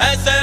as a